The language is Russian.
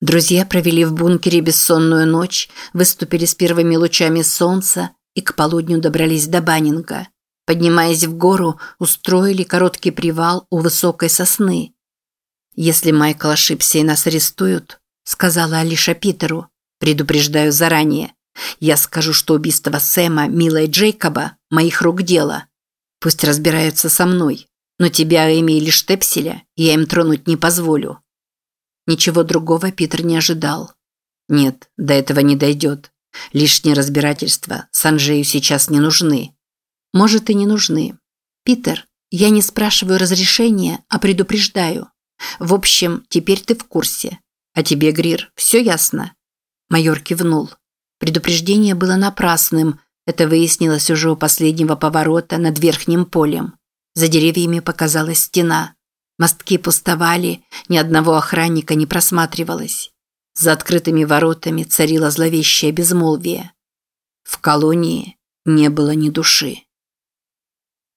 Друзья провели в бункере бессонную ночь, выступили с первыми лучами солнца и к полудню добрались до Баннинга. Поднимаясь в гору, устроили короткий привал у высокой сосны. «Если Майкл ошибся и нас арестуют», – сказала Алиша Питеру, – «предупреждаю заранее. Я скажу, что убийство Сэма, Мила и Джейкоба – моих рук дело. Пусть разбираются со мной, но тебя, Эми или Штепселя я им тронуть не позволю». Ничего другого Питер не ожидал. Нет, до этого не дойдет. Лишние разбирательства Санжею сейчас не нужны. Может и не нужны. Питер, я не спрашиваю разрешения, а предупреждаю. В общем, теперь ты в курсе. А тебе, Грир, все ясно? Майор кивнул. Предупреждение было напрасным. Это выяснилось уже у последнего поворота над верхним полем. За деревьями показалась стена. Мостки пустовали, ни одного охранника не просматривалось. За открытыми воротами царило зловещее безмолвие. В колонии не было ни души.